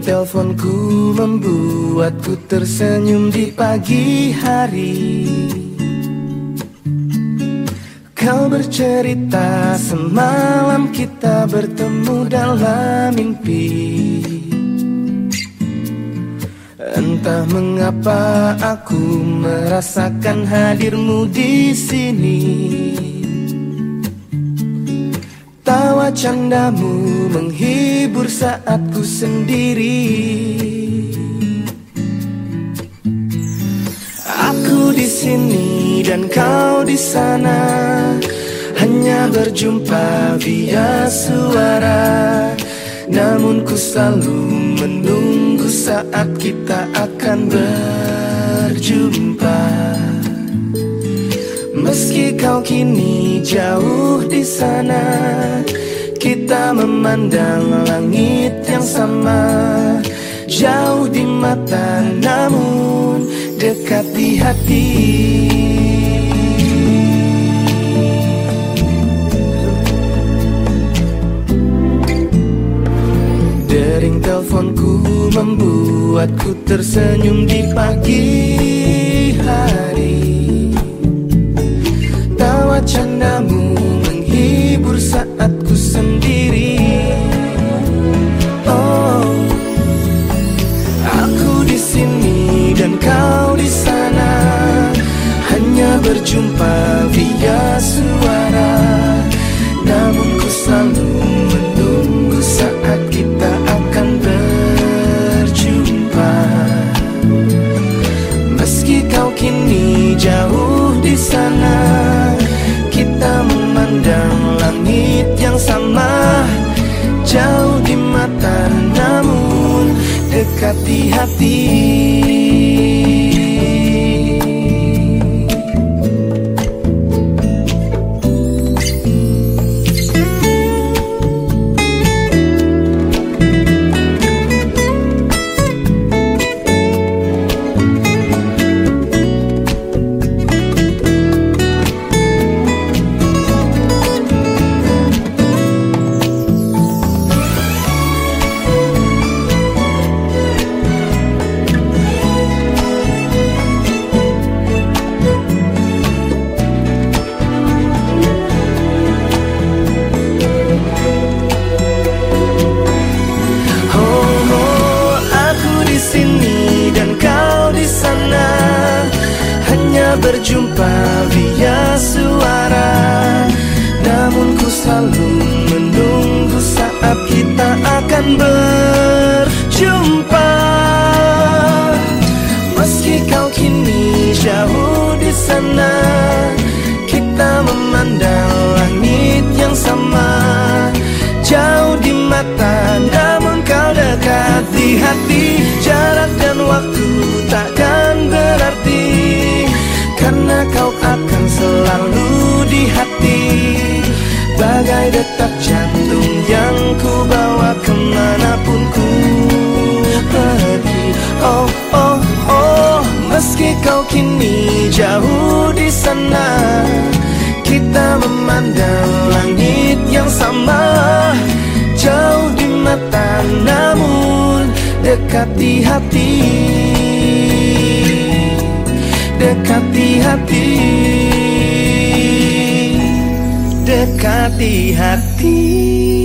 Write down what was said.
teleponku membuatku tersenyum di pagi hari. Kau bercerita semalam kita bertemu dalam mimpi. Entah mengapa aku merasakan hadirmu di sini Candamu menghibur saat ku sendiri. Aku di sini dan kau di sana Hanya berjumpa via suara. Namun ku selalu menunggu saat kita akan berjumpa. Meski kau kini jauh di sana Kita memandang langit yang sama. Jauh di mata namun dekat di hati. Dering teleponku membuatku tersenyum di pagi hari. Candamu menghibur saat ku sendiri. Oh, aku di sini dan kau di sana. Hanya berjumpa via suara. Namun ku selalu menunggu saat kita akan berjumpa. Meski kau kini jauh langit yang sama Jauh di mata namun dekat di hati via Bagai detak jantung yang ku bawa ke mana pun ku pergi. Oh, oh, oh Meski kau kini jauh di sana Kita memandang langit yang sama. Jauh di mata namun dekat di hati. Dekati hati dekati hati